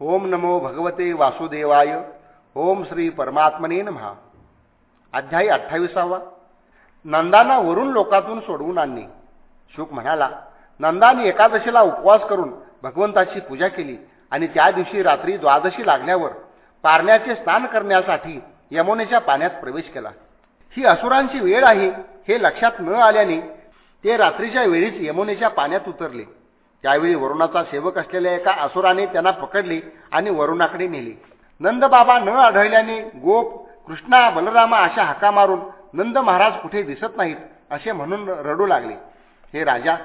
ओम नमो भगवते वासुदेवाय. ओम श्री परमात्मने महा अध्यायी अठ्ठावीसावा. नंदांना वरून लोकातून सोडवून आणणे. शुक म्हणाला नंदाने एकादशीला उपवास करून भगवंताची पूजा केली आणि त्या दिवशी रात्री द्वादशी लागल्यावर पारण्याचे स्नान करण्यासाठी यमुनेच्या पाण्यात प्रवेश केला. ही असुरांची वेळ आहे हे लक्षात न आल्याने ते रात्रीच्या वेळीच यमुनेच्या पाण्यात उतरले. त्यावेळी वरुणाचा सेवक असलेल्या एका असुराने त्यांना पकडले आणि वरुणाकडे नेले. नंदबाबा न आढळल्याने गोप कृष्णा बलरामा अशा हाका मारून नंद महाराज कुठे दिसत नाहीत असे म्हणून रडू लागले. हे राजा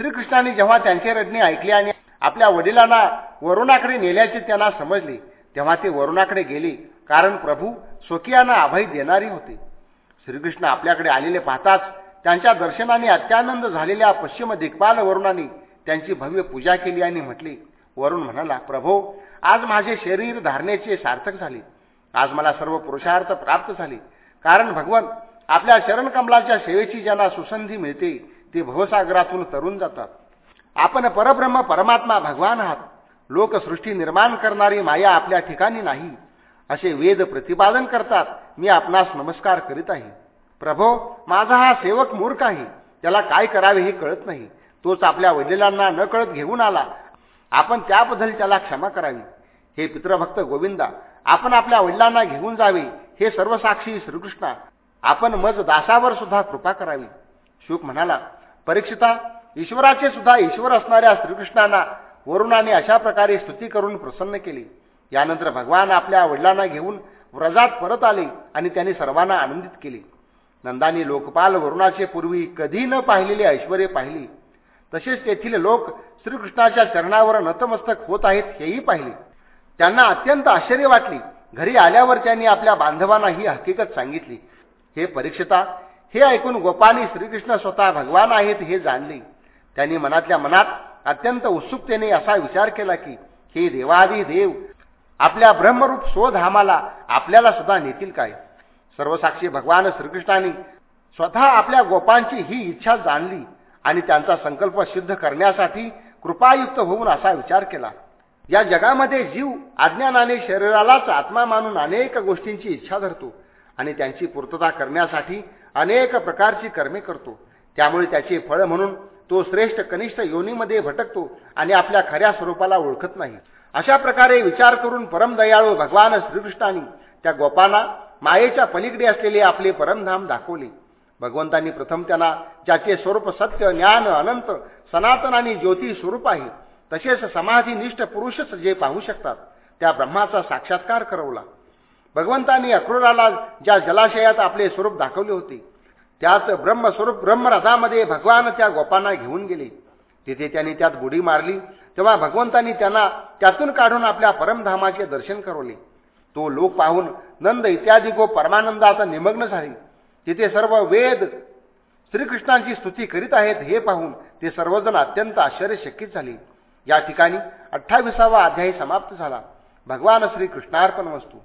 श्रीकृष्णाने जेव्हा त्यांचे रडणे ऐकले आणि आपल्या वडिलांना वरुणाकडे नेल्याचे त्यांना समजले तेव्हा ते वरुणाकडे गेले कारण प्रभू स्वकीयांना अभय देणारे होते. श्रीकृष्ण आपल्याकडे आलेले पाहताच त्यांच्या दर्शनाने अत्यानंद झालेल्या पश्चिम दिग्पाल वरुणाने त्यांची भव्य पूजा केली आणि म्हटले वरुण म्हणाला प्रभो आज माझे शरीर धारणेचे सार्थक झाले. आज मला सर्व पुरुषार्थ प्राप्त झाले. कारण भगवान आपल्या शरणकमलाच्या सेवेची ज्यांना सुसंधी मिळते ते भवसागरातून तरुण जातात. आपण परब्रह्म परमात्मा भगवान आहात. लोकसृष्टी निर्माण करणारी माया आपल्या ठिकाणी नाही. असे वेद प्रतिपादन करतात. मी आपणास नमस्कार करीत आहे. प्रभो माझा हा सेवक मूर्ख आहे. त्याला काय करावे हे कळत नाही. तोच आपल्या वडिलांना न कळत घेऊन आला. आपण त्याबद्दल त्याला क्षमा करावी. हे पितृभक्त गोविंदा आपण आपल्या वडिलांना घेऊन जावे हे सर्वसाक्षी श्रीकृष्णा. आपण मज दासावर सुद्धा कृपा करावी. शुक म्हणाला परीक्षिता ईश्वराचे सुद्धा ईश्वर असणाऱ्या श्रीकृष्णांना वरुणाने अशा प्रकारे स्तुती करून प्रसन्न केली. यानंतर भगवान आपल्या वडिलांना घेऊन व्रजात परत आले आणि त्यांनी सर्वांना आनंदित केले. नंदानी लोकपाल वरुणाचे पूर्वी कधी न पाहिलेले ऐश्वर पाहिली. तसेच तेथील लोक श्रीकृष्णाच्या चरणावर नतमस्तक होत आहेत हेही पाहिले. त्यांना अत्यंत आश्चर्य वाटले. घरी आल्यावर त्यांनी आपल्या बांधवांना ही हकीकत सांगितली. हे परीक्षिता हे ऐकून गोपानी श्रीकृष्ण स्वतः भगवान आहेत हे जाणले. त्यांनी मनातल्या मनात अत्यंत उत्सुकतेने असा विचार केला की हे देवादी देव आपल्या ब्रह्मरूप स्वधामाला आपल्याला सुद्धा नेतील काय? सर्वसाक्षी भगवान श्रीकृष्णाने स्वतः आपल्या गोपांची ही इच्छा जाणली. आणि त्यांचा संकल्प सिद्ध करण्यासाठी कृपायुक्त होऊन असा विचार केला. या जगामध्ये जीव अज्ञानाने शरीरालाच आत्मा मानून अनेक गोष्टींची इच्छा धरतो आणि त्यांची पूर्तता करण्यासाठी अनेक प्रकारची कर्मे करतो. त्यामुळे त्याचे फळ म्हणून तो श्रेष्ठ कनिष्ठ योनीमध्ये भटकतो आणि आपल्या खऱ्या स्वरूपाला ओळखत नाही. अशा प्रकारे विचार करून परमदयाळू भगवान श्रीकृष्णाने त्या गोपांना मायेच्या पलीकडे असलेले आपले परमधाम दाखवले. भगवंतांनी प्रथम त्यांना ज्याचे स्वरूप सत्य ज्ञान अनंत सनातन आणि ज्योती स्वरूप आहे तसेच समाधीनिष्ठ पुरुषच जे पाहू शकतात त्या ब्रह्माचा साक्षात्कार करवला. भगवंतांनी अक्रूराला ज्या जलाशयात आपले स्वरूप दाखवले होते त्यात ब्रह्मस्वरूप ब्रह्मरथामध्ये भगवान त्या गोपांना घेऊन गेले. तिथे त्यांनी त्यात बुडी मारली तेव्हा भगवंतांनी त्यांना त्यातून काढून आपल्या परमधामाचे दर्शन करवले. तो लोक पाहून नंद इत्यादी गो परमानंदाचा निमग्न झाले. तिथे सर्व वेद श्रीकृष्णांची स्तुती करीत आहेत हे पाहून ते सर्वजण अत्यंत आश्चर्यचकित झाले. या ठिकाणी अठ्ठावीसावा अध्यायी समाप्त झाला. भगवान श्रीकृष्णार्पण वस्तू.